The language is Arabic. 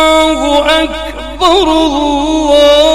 الله أكبر الله